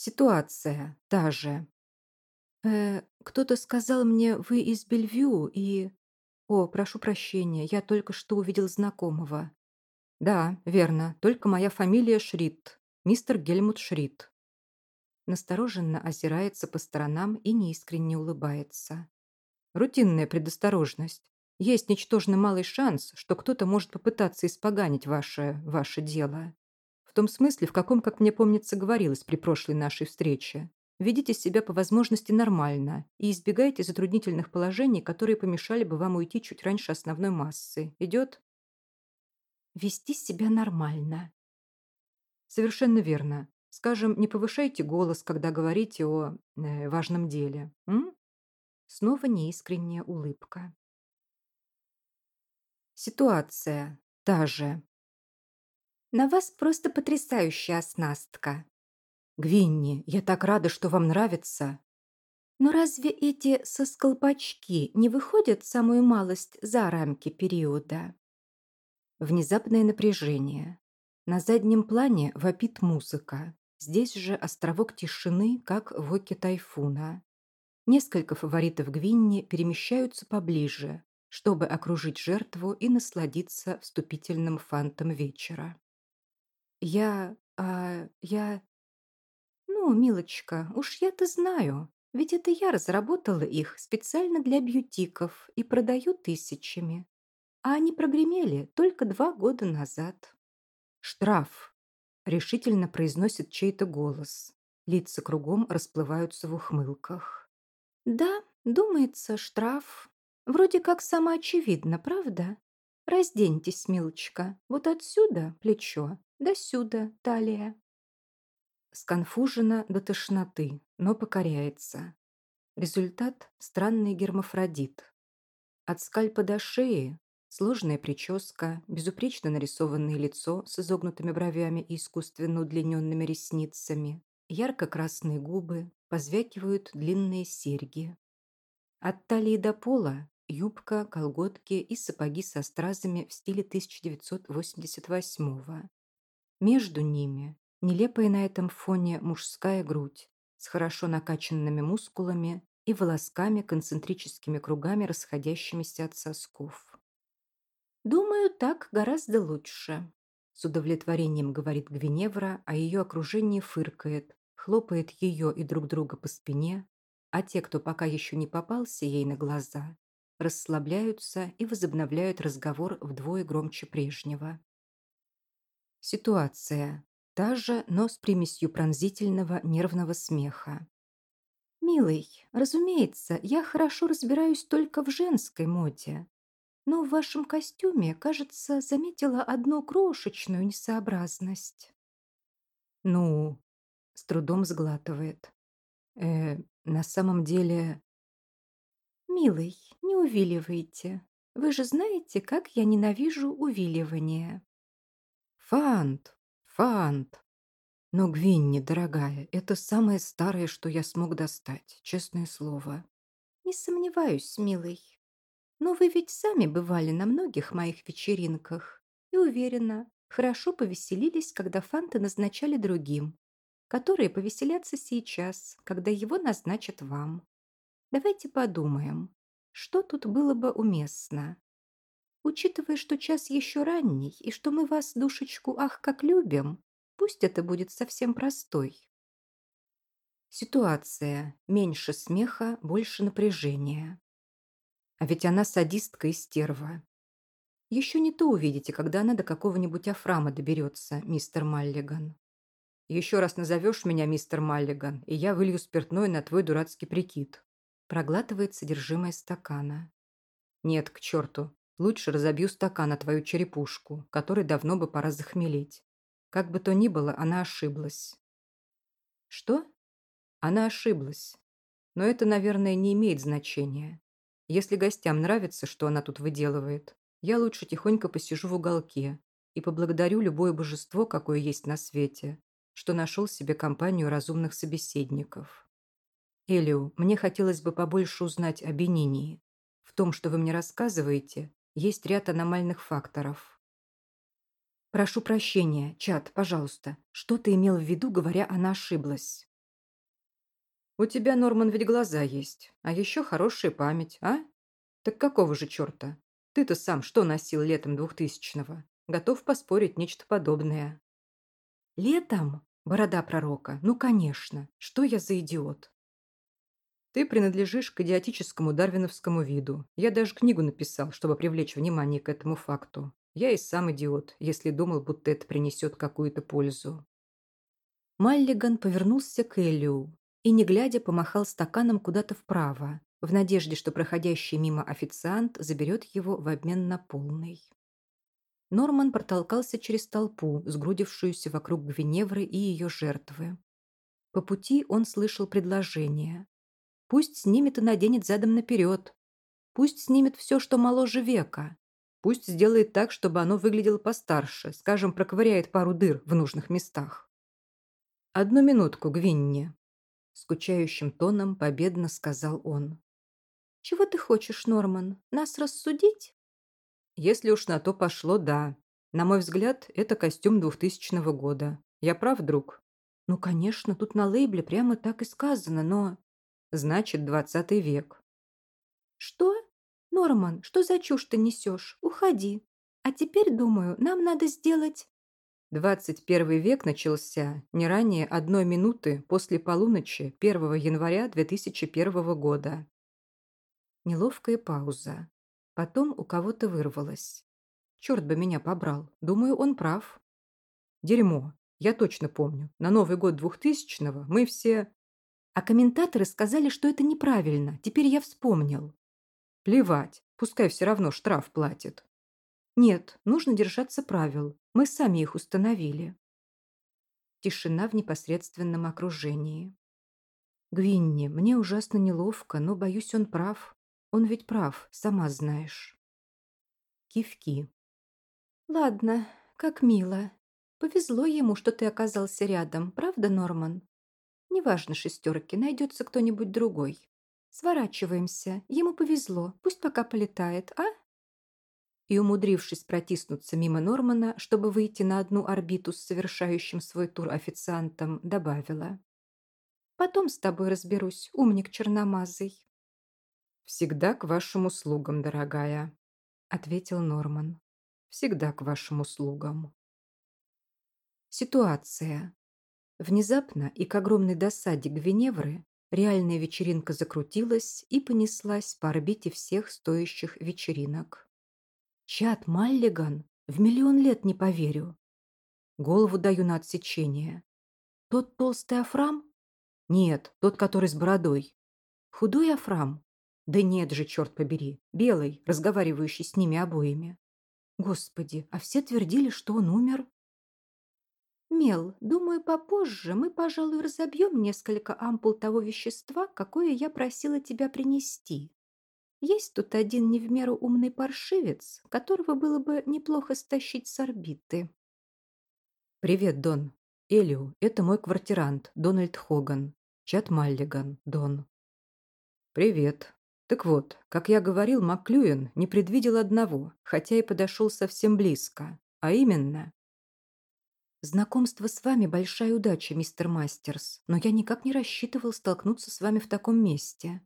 Ситуация та же. Э, кто-то сказал мне, вы из Бельвью и... О, прошу прощения, я только что увидел знакомого. Да, верно, только моя фамилия Шридт, мистер Гельмут Шридт. Настороженно озирается по сторонам и неискренне улыбается. Рутинная предосторожность. Есть ничтожно малый шанс, что кто-то может попытаться испоганить ваше... ваше дело. В том смысле, в каком, как мне помнится, говорилось при прошлой нашей встрече. Ведите себя по возможности нормально и избегайте затруднительных положений, которые помешали бы вам уйти чуть раньше основной массы. Идет? Вести себя нормально. Совершенно верно. Скажем, не повышайте голос, когда говорите о э, важном деле. М? Снова неискренняя улыбка. Ситуация та же. На вас просто потрясающая оснастка. Гвинни, я так рада, что вам нравится. Но разве эти сосколпачки не выходят самую малость за рамки периода? Внезапное напряжение. На заднем плане вопит музыка. Здесь же островок тишины, как в оке тайфуна. Несколько фаворитов Гвинни перемещаются поближе, чтобы окружить жертву и насладиться вступительным фантом вечера. «Я... а... я...» «Ну, милочка, уж я-то знаю, ведь это я разработала их специально для бьютиков и продаю тысячами. А они прогремели только два года назад». «Штраф!» — решительно произносит чей-то голос. Лица кругом расплываются в ухмылках. «Да, думается, штраф. Вроде как самоочевидно, правда? Разденьтесь, милочка, вот отсюда плечо, до сюда талия. Сконфужена до тошноты, но покоряется. Результат – странный гермафродит. От скальпа до шеи – сложная прическа, безупречно нарисованное лицо с изогнутыми бровями и искусственно удлиненными ресницами, ярко-красные губы, позвякивают длинные серьги. От талии до пола – юбка, колготки и сапоги со стразами в стиле 1988 -го. Между ними нелепая на этом фоне мужская грудь с хорошо накачанными мускулами и волосками концентрическими кругами, расходящимися от сосков. «Думаю, так гораздо лучше», – с удовлетворением говорит Гвиневра, а ее окружение фыркает, хлопает ее и друг друга по спине, а те, кто пока еще не попался ей на глаза, расслабляются и возобновляют разговор вдвое громче прежнего. Ситуация. Та же, но с примесью пронзительного нервного смеха. «Милый, разумеется, я хорошо разбираюсь только в женской моде. Но в вашем костюме, кажется, заметила одну крошечную несообразность». «Ну...» — с трудом сглатывает. «Э, на самом деле...» «Милый, не увиливайте. Вы же знаете, как я ненавижу увиливание». Фант, фант. Но, Гвинни, дорогая, это самое старое, что я смог достать, честное слово. Не сомневаюсь, милый. Но вы ведь сами бывали на многих моих вечеринках и, уверена, хорошо повеселились, когда фанты назначали другим, которые повеселятся сейчас, когда его назначат вам. Давайте подумаем, что тут было бы уместно. Учитывая, что час еще ранний, и что мы вас, душечку, ах, как любим, пусть это будет совсем простой. Ситуация. Меньше смеха, больше напряжения. А ведь она садистка и стерва. Еще не то увидите, когда она до какого-нибудь Афрама доберется, мистер Маллиган. Еще раз назовешь меня мистер Маллиган, и я вылью спиртное на твой дурацкий прикид. Проглатывает содержимое стакана. Нет, к черту, Лучше разобью стакан на твою черепушку, которой давно бы пора захмелеть. Как бы то ни было, она ошиблась. Что? Она ошиблась. Но это, наверное, не имеет значения. Если гостям нравится, что она тут выделывает, я лучше тихонько посижу в уголке и поблагодарю любое божество, какое есть на свете, что нашел себе компанию разумных собеседников. Элиу, мне хотелось бы побольше узнать о Бенинии. В том, что вы мне рассказываете, есть ряд аномальных факторов. Прошу прощения, чат, пожалуйста. Что ты имел в виду, говоря, она ошиблась? У тебя, Норман, ведь глаза есть, а еще хорошая память, а? Так какого же черта? Ты-то сам что носил летом двухтысячного? Готов поспорить нечто подобное. Летом? Борода пророка. Ну, конечно. Что я за идиот? Ты принадлежишь к идиотическому дарвиновскому виду. Я даже книгу написал, чтобы привлечь внимание к этому факту. Я и сам идиот, если думал, будто это принесет какую-то пользу. Маллиган повернулся к Элиу и, не глядя, помахал стаканом куда-то вправо, в надежде, что проходящий мимо официант заберет его в обмен на полный. Норман протолкался через толпу, сгрудившуюся вокруг Гвиневры и ее жертвы. По пути он слышал предложение. Пусть снимет и наденет задом наперед. Пусть снимет все, что моложе века. Пусть сделает так, чтобы оно выглядело постарше, скажем, проковыряет пару дыр в нужных местах. «Одну минутку, Гвинни», — скучающим тоном победно сказал он. «Чего ты хочешь, Норман? Нас рассудить?» «Если уж на то пошло, да. На мой взгляд, это костюм двухтысячного года. Я прав, друг?» «Ну, конечно, тут на лейбле прямо так и сказано, но...» «Значит, двадцатый век». «Что? Норман, что за чушь ты несешь? Уходи. А теперь, думаю, нам надо сделать...» 21 век начался не ранее одной минуты после полуночи 1 января 2001 года. Неловкая пауза. Потом у кого-то вырвалось. Черт бы меня побрал. Думаю, он прав. Дерьмо. Я точно помню. На Новый год 2000-го мы все... А комментаторы сказали, что это неправильно. Теперь я вспомнил. Плевать. Пускай все равно штраф платит. Нет, нужно держаться правил. Мы сами их установили. Тишина в непосредственном окружении. Гвинни, мне ужасно неловко, но, боюсь, он прав. Он ведь прав, сама знаешь. Кивки. Ладно, как мило. Повезло ему, что ты оказался рядом, правда, Норман? Неважно, шестерки, найдется кто-нибудь другой. Сворачиваемся. Ему повезло. Пусть пока полетает, а? и, умудрившись протиснуться мимо Нормана, чтобы выйти на одну орбиту с совершающим свой тур официантом, добавила. «Потом с тобой разберусь, умник черномазый». «Всегда к вашим услугам, дорогая», — ответил Норман. «Всегда к вашим услугам». Ситуация. Внезапно и к огромной досаде Гвиневры реальная вечеринка закрутилась и понеслась по орбите всех стоящих вечеринок. Чат Маллиган? В миллион лет не поверю. Голову даю на отсечение. Тот толстый Афрам? Нет, тот, который с бородой. Худой Афрам? Да нет же, черт побери. Белый, разговаривающий с ними обоими. Господи, а все твердили, что он умер. Мел, думаю, попозже мы, пожалуй, разобьем несколько ампул того вещества, какое я просила тебя принести. Есть тут один не в меру умный паршивец, которого было бы неплохо стащить с орбиты. «Привет, Дон. Элиу, это мой квартирант, Дональд Хоган. Чат Маллиган, Дон». «Привет. Так вот, как я говорил, Маклюин не предвидел одного, хотя и подошел совсем близко, а именно...» «Знакомство с вами – большая удача, мистер Мастерс, но я никак не рассчитывал столкнуться с вами в таком месте.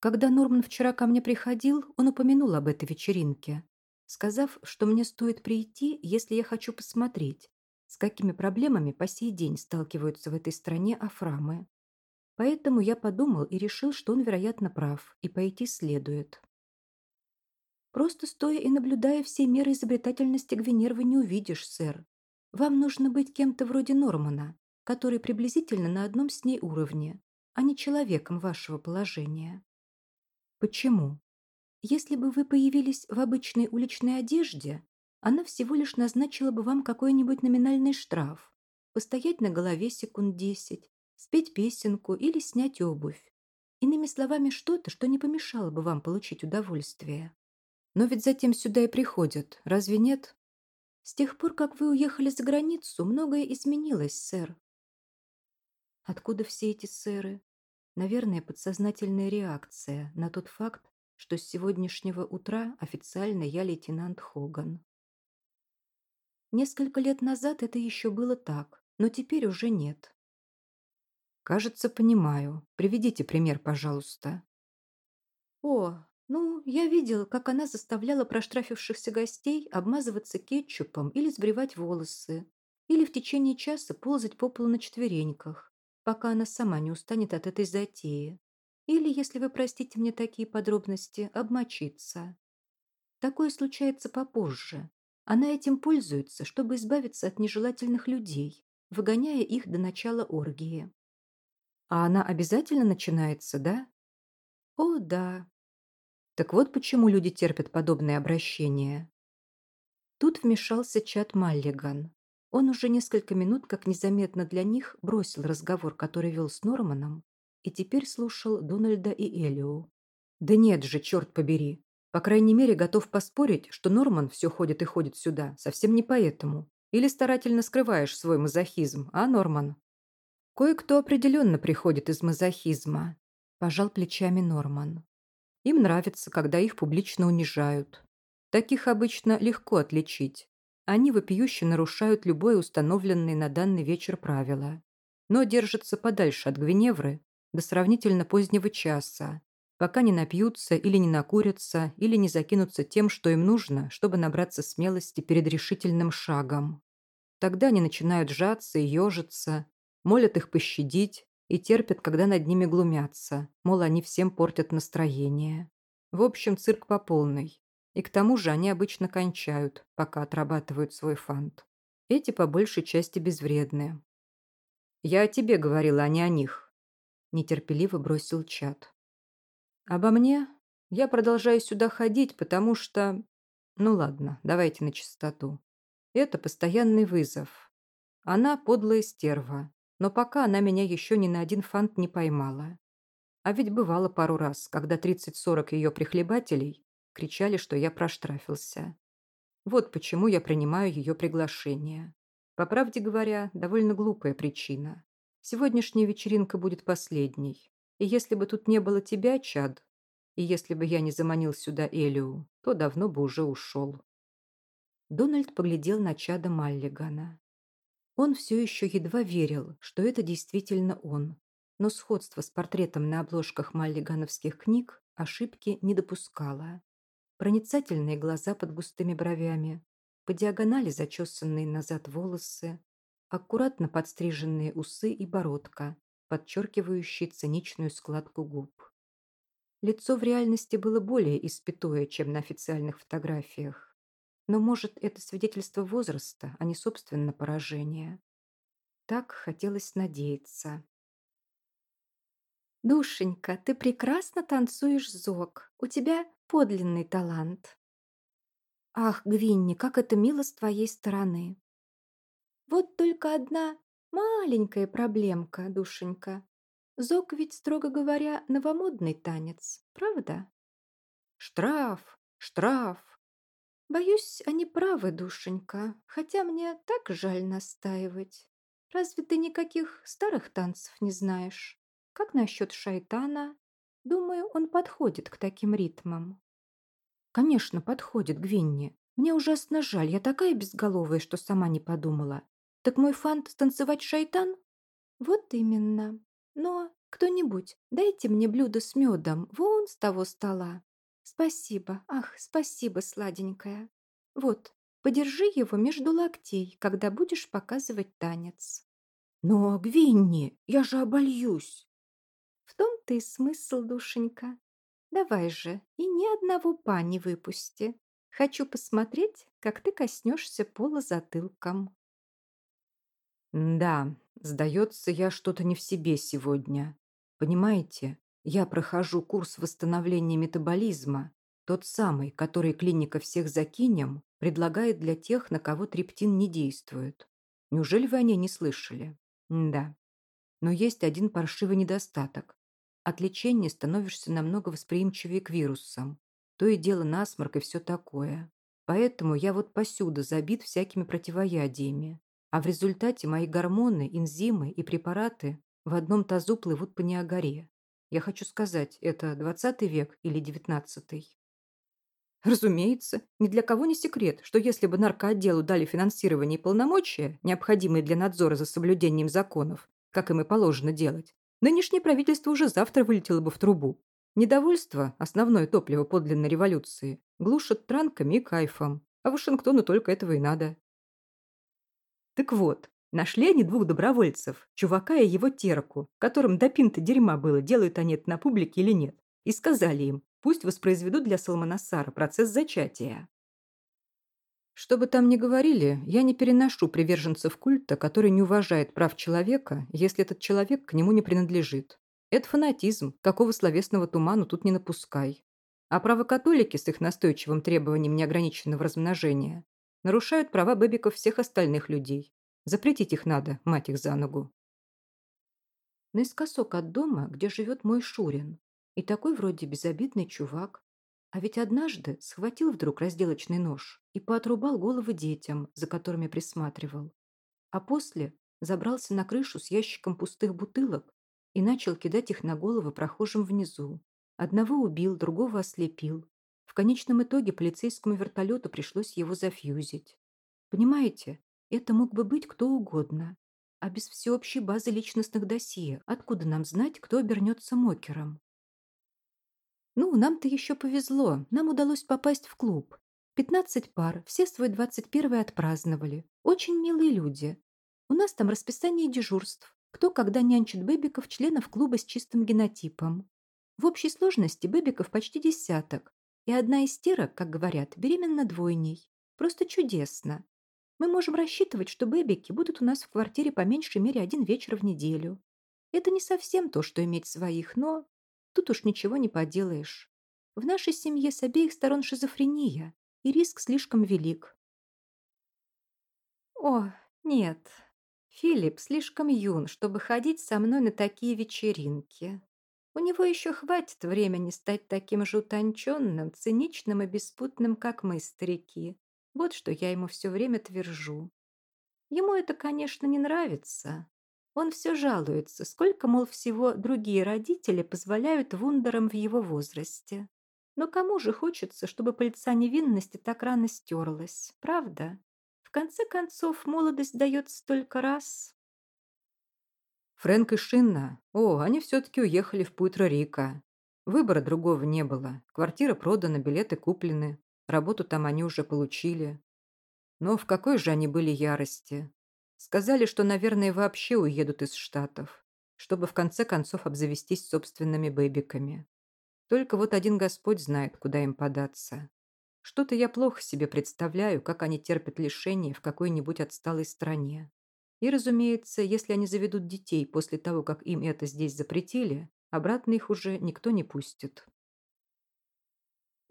Когда Норман вчера ко мне приходил, он упомянул об этой вечеринке, сказав, что мне стоит прийти, если я хочу посмотреть, с какими проблемами по сей день сталкиваются в этой стране афрамы. Поэтому я подумал и решил, что он, вероятно, прав, и пойти следует. Просто стоя и наблюдая все меры изобретательности Гвинервы не увидишь, сэр. Вам нужно быть кем-то вроде Нормана, который приблизительно на одном с ней уровне, а не человеком вашего положения. Почему? Если бы вы появились в обычной уличной одежде, она всего лишь назначила бы вам какой-нибудь номинальный штраф, постоять на голове секунд десять, спеть песенку или снять обувь. Иными словами, что-то, что не помешало бы вам получить удовольствие. Но ведь затем сюда и приходят, разве нет? С тех пор, как вы уехали за границу, многое изменилось, сэр. Откуда все эти сэры? Наверное, подсознательная реакция на тот факт, что с сегодняшнего утра официально я лейтенант Хоган. Несколько лет назад это еще было так, но теперь уже нет. Кажется, понимаю. Приведите пример, пожалуйста. О, ну, я видел, как она заставляла проштрафившихся гостей обмазываться кетчупом или сбривать волосы, или в течение часа ползать по полу на четвереньках, пока она сама не устанет от этой затеи. Или, если вы простите мне такие подробности, обмочиться. Такое случается попозже. Она этим пользуется, чтобы избавиться от нежелательных людей, выгоняя их до начала оргии. А она обязательно начинается, да? О, да. Так вот почему люди терпят подобные обращения. Тут вмешался Чат Маллиган. Он уже несколько минут, как незаметно для них, бросил разговор, который вел с Норманом, и теперь слушал Дональда и Элио. Да нет же, черт побери. По крайней мере, готов поспорить, что Норман все ходит и ходит сюда, совсем не поэтому. Или старательно скрываешь свой мазохизм, а, Норман? Кое-кто определенно приходит из мазохизма, пожал плечами Норман. Им нравится, когда их публично унижают. Таких обычно легко отличить. Они вопиюще нарушают любое установленное на данный вечер правило, но держатся подальше от Гвиневры до сравнительно позднего часа, пока не напьются или не накурятся, или не закинутся тем, что им нужно, чтобы набраться смелости перед решительным шагом. Тогда они начинают сжаться и ежиться, молят их пощадить и терпят, когда над ними глумятся, мол, они всем портят настроение. В общем, цирк по полной. И к тому же они обычно кончают, пока отрабатывают свой фант. Эти по большей части безвредные. «Я о тебе говорила, а не о них», – нетерпеливо бросил чат. Обо мне я продолжаю сюда ходить, потому что... Ну ладно, давайте на чистоту. Это постоянный вызов. Она подлая стерва, но пока она меня еще ни на один фант не поймала. А ведь бывало пару раз, когда 30-40 ее прихлебателей кричали, что я проштрафился. Вот почему я принимаю ее приглашение. По правде говоря, довольно глупая причина. Сегодняшняя вечеринка будет последней. И если бы тут не было тебя, Чад, и если бы я не заманил сюда Элиу, то давно бы уже ушел. Дональд поглядел на Чада Маллигана. Он все еще едва верил, что это действительно он, но сходство с портретом на обложках маллигановских книг ошибки не допускало. Проницательные глаза под густыми бровями, по диагонали зачесанные назад волосы, аккуратно подстриженные усы и бородка, подчеркивающий циничную складку губ. Лицо в реальности было более испятое, чем на официальных фотографиях. Но, может, это свидетельство возраста, а не собственно поражение. Так хотелось надеяться. «Душенька, ты прекрасно танцуешь зог. У тебя подлинный талант». «Ах, Гвинни, как это мило с твоей стороны!» «Вот только одна Маленькая проблемка, душенька. Зок ведь, строго говоря, новомодный танец, правда? Штраф, штраф. Боюсь, они правы, душенька, хотя мне так жаль настаивать. Разве ты никаких старых танцев не знаешь? Как насчет шайтана? Думаю, он подходит к таким ритмам. Конечно, подходит, Гвинни. Мне ужасно жаль, я такая безголовая, что сама не подумала. Так мой фант танцевать шайтан? Вот именно. Но кто-нибудь, дайте мне блюдо с медом вон с того стола. Спасибо, ах, спасибо, сладенькая. Вот, подержи его между локтей, когда будешь показывать танец. Но, Гвинни, я же обольюсь. В том-то и смысл, душенька. Давай же, и ни одного па не выпусти. Хочу посмотреть, как ты коснешься пола затылком. Да, сдается, я что-то не в себе сегодня. Понимаете, я прохожу курс восстановления метаболизма, тот самый, который клиника «Всех закинем» предлагает для тех, на кого триптин не действует. Неужели вы о ней не слышали? да. Но есть один паршивый недостаток. От лечения становишься намного восприимчивее к вирусам. То и дело насморк и все такое. Поэтому я вот посюда забит всякими противоядиями. А в результате мои гормоны, энзимы и препараты в одном тазу плывут по Ниагаре. Я хочу сказать, это 20 век или 19 Разумеется, ни для кого не секрет, что если бы наркоотделу дали финансирование и полномочия, необходимые для надзора за соблюдением законов, как им и положено делать, нынешнее правительство уже завтра вылетело бы в трубу. Недовольство, основное топливо подлинной революции, глушат транками и кайфом, а Вашингтону только этого и надо. Так вот, нашли они двух добровольцев, чувака и его терку, которым до пинта дерьма было, делают они это на публике или нет, и сказали им, пусть воспроизведут для Салманасара процесс зачатия. Что бы там ни говорили, я не переношу приверженцев культа, который не уважает прав человека, если этот человек к нему не принадлежит. Это фанатизм, какого словесного туману тут не напускай. А правокатолики с их настойчивым требованием неограниченного размножения нарушают права бэбиков всех остальных людей. Запретить их надо, мать их за ногу. Наискосок от дома, где живет мой Шурин. И такой вроде безобидный чувак. А ведь однажды схватил вдруг разделочный нож и поотрубал головы детям, за которыми присматривал. А после забрался на крышу с ящиком пустых бутылок и начал кидать их на головы прохожим внизу. Одного убил, другого ослепил. В конечном итоге полицейскому вертолету пришлось его зафьюзить. Понимаете, это мог бы быть кто угодно. А без всеобщей базы личностных досье откуда нам знать, кто обернется мокером? Ну, нам-то еще повезло. Нам удалось попасть в клуб. Пятнадцать пар, все свой двадцать первый отпраздновали. Очень милые люди. У нас там расписание дежурств. Кто когда нянчит бэбиков, членов клуба с чистым генотипом. В общей сложности бэбиков почти десяток. И одна из терок, как говорят, беременна двойней. Просто чудесно. Мы можем рассчитывать, что бэбики будут у нас в квартире по меньшей мере один вечер в неделю. Это не совсем то, что иметь своих, но тут уж ничего не поделаешь. В нашей семье с обеих сторон шизофрения, и риск слишком велик. О, нет, Филипп слишком юн, чтобы ходить со мной на такие вечеринки. У него еще хватит времени стать таким же утонченным, циничным и беспутным, как мы, старики. Вот что я ему все время твержу. Ему это, конечно, не нравится. Он все жалуется, сколько, мол, всего другие родители позволяют вундерам в его возрасте. Но кому же хочется, чтобы пыльца невинности так рано стерлась, правда? конце концов, молодость дается только раз. Фрэнк и Шинна, о, они все-таки уехали в Пуйтро-Рико. Выбора другого не было. Квартира продана, билеты куплены. Работу там они уже получили. Но в какой же они были ярости. Сказали, что, наверное, вообще уедут из Штатов, чтобы в конце концов обзавестись собственными бэбиками. Только вот один Господь знает, куда им податься. Что-то я плохо себе представляю, как они терпят лишения в какой-нибудь отсталой стране. И, разумеется, если они заведут детей после того, как им это здесь запретили, обратно их уже никто не пустит.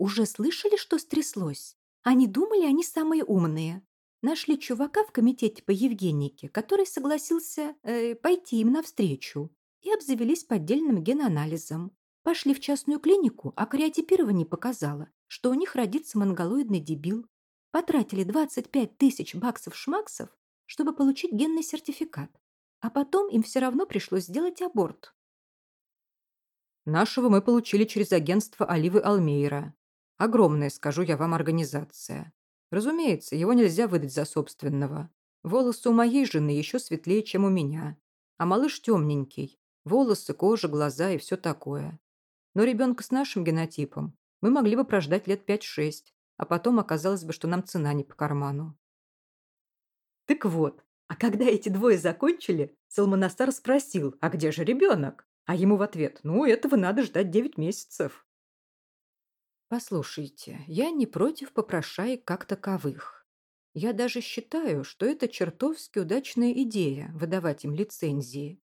Уже слышали, что стряслось? Они думали, они самые умные. Нашли чувака в комитете по Евгенике, который согласился э, пойти им навстречу, и обзавелись поддельным генанализом. Пошли в частную клинику, а креатипирование показало, что у них родится монголоидный дебил. Потратили 25 тысяч баксов-шмаксов, чтобы получить генный сертификат. А потом им все равно пришлось сделать аборт. Нашего мы получили через агентство Оливы Алмейра. Огромная, скажу я вам, организация. Разумеется, его нельзя выдать за собственного. Волосы у моей жены еще светлее, чем у меня. А малыш темненький. Волосы, кожа, глаза и все такое. Но ребенка с нашим генотипом мы могли бы прождать лет 5-6, а потом оказалось бы, что нам цена не по карману. Так вот, а когда эти двое закончили, Салманастар спросил, а где же ребенок? А ему в ответ, ну, этого надо ждать 9 месяцев. Послушайте, я не против попрошаек как таковых. Я даже считаю, что это чертовски удачная идея – выдавать им лицензии.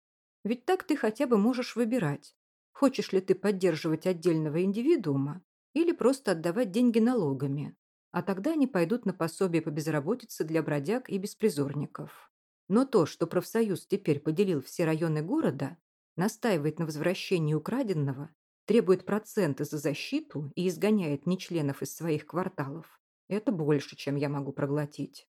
Ведь так ты хотя бы можешь выбирать, хочешь ли ты поддерживать отдельного индивидуума или просто отдавать деньги налогами, а тогда они пойдут на пособие по безработице для бродяг и беспризорников. Но то, что профсоюз теперь поделил все районы города, настаивает на возвращении украденного, требует проценты за защиту и изгоняет нечленов из своих кварталов, это больше, чем я могу проглотить.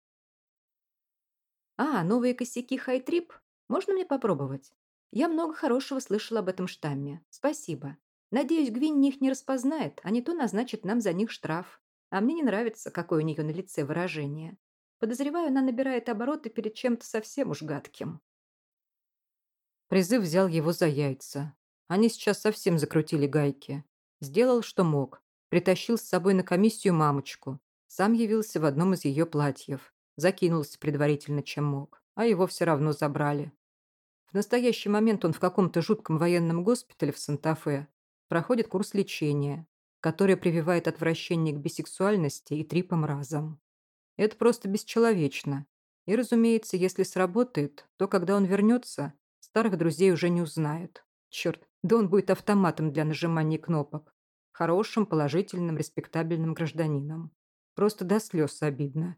А, новые косяки Хайтрип? Можно мне попробовать? Я много хорошего слышала об этом штамме. Спасибо. Надеюсь, Гвинни их не распознает, а не то назначит нам за них штраф. А мне не нравится, какое у нее на лице выражение. Подозреваю, она набирает обороты перед чем-то совсем уж гадким. Призыв взял его за яйца. Они сейчас совсем закрутили гайки. Сделал, что мог. Притащил с собой на комиссию мамочку. Сам явился в одном из ее платьев. Закинулся предварительно, чем мог. А его все равно забрали. В настоящий момент он в каком-то жутком военном госпитале в Санта-Фе проходит курс лечения, который прививает отвращение к бисексуальности и трипам разом. Это просто бесчеловечно. И, разумеется, если сработает, то когда он вернется, старых друзей уже не узнает. Черт, да он будет автоматом для нажимания кнопок. Хорошим, положительным, респектабельным гражданином. Просто до слез обидно.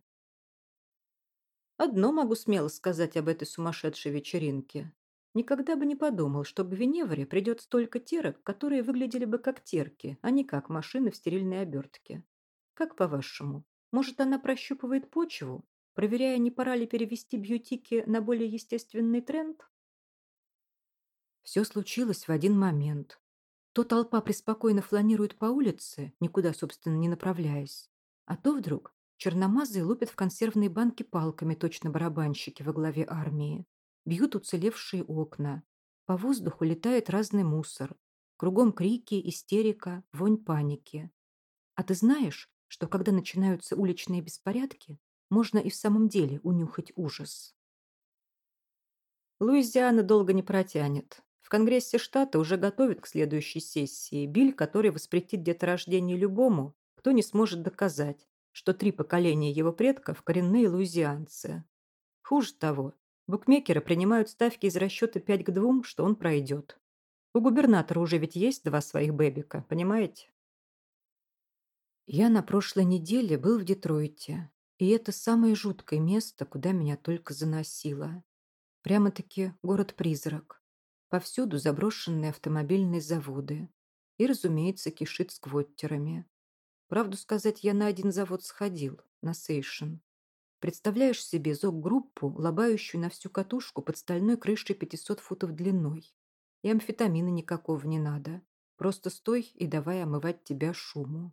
Одно могу смело сказать об этой сумасшедшей вечеринке. Никогда бы не подумал, что к Гвиневре придет столько терок, которые выглядели бы как терки, а не как машины в стерильной обертке. Как по-вашему, может, она прощупывает почву, проверяя, не пора ли перевести бьютики на более естественный тренд? Все случилось в один момент. То толпа преспокойно фланирует по улице, никуда, собственно, не направляясь, а то вдруг черномазые лупят в консервные банки палками точно барабанщики во главе армии. Бьют уцелевшие окна. По воздуху летает разный мусор. Кругом крики, истерика, вонь паники. А ты знаешь, что когда начинаются уличные беспорядки, можно и в самом деле унюхать ужас? Луизиана долго не протянет. В Конгрессе штата уже готовят к следующей сессии биль, который воспретит деторождение любому, кто не сможет доказать, что три поколения его предков – коренные луизианцы. Хуже того, Букмекеры принимают ставки из расчета 5 к 2, что он пройдет. У губернатора уже ведь есть два своих бэбика, понимаете? Я на прошлой неделе был в Детройте, и это самое жуткое место, куда меня только заносило. Прямо-таки город-призрак. Повсюду заброшенные автомобильные заводы. И, разумеется, кишит сквоттерами. Правду сказать, я на один завод сходил, на Сейшен. Представляешь себе зок-группу, лобающую на всю катушку под стальной крышей 500 футов длиной. И амфетамина никакого не надо. Просто стой и давай омывать тебя шуму.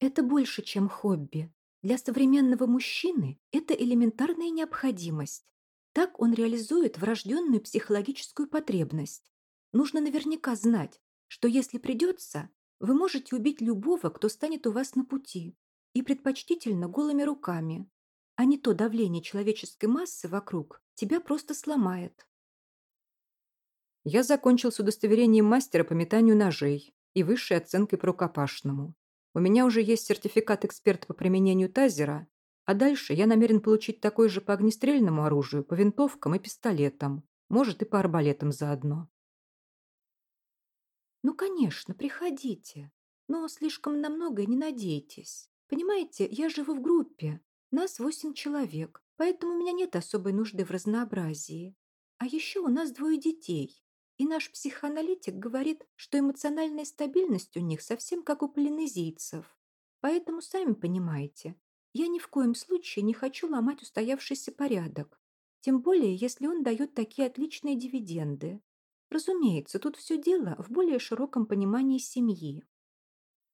Это больше, чем хобби. Для современного мужчины это элементарная необходимость. Так он реализует врожденную психологическую потребность. Нужно наверняка знать, что если придется, вы можете убить любого, кто станет у вас на пути и предпочтительно голыми руками, а не то давление человеческой массы вокруг тебя просто сломает. Я закончил с удостоверением мастера по метанию ножей и высшей оценкой по рукопашному. У меня уже есть сертификат эксперта по применению тазера, а дальше я намерен получить такой же по огнестрельному оружию, по винтовкам и пистолетам, может и по арбалетам заодно. Ну, конечно, приходите, но слишком на многое не надейтесь. Понимаете, я живу в группе, нас восемь человек, поэтому у меня нет особой нужды в разнообразии. А еще у нас двое детей, и наш психоаналитик говорит, что эмоциональная стабильность у них совсем как у полинезийцев. Поэтому, сами понимаете, я ни в коем случае не хочу ломать устоявшийся порядок, тем более, если он дает такие отличные дивиденды. Разумеется, тут все дело в более широком понимании семьи.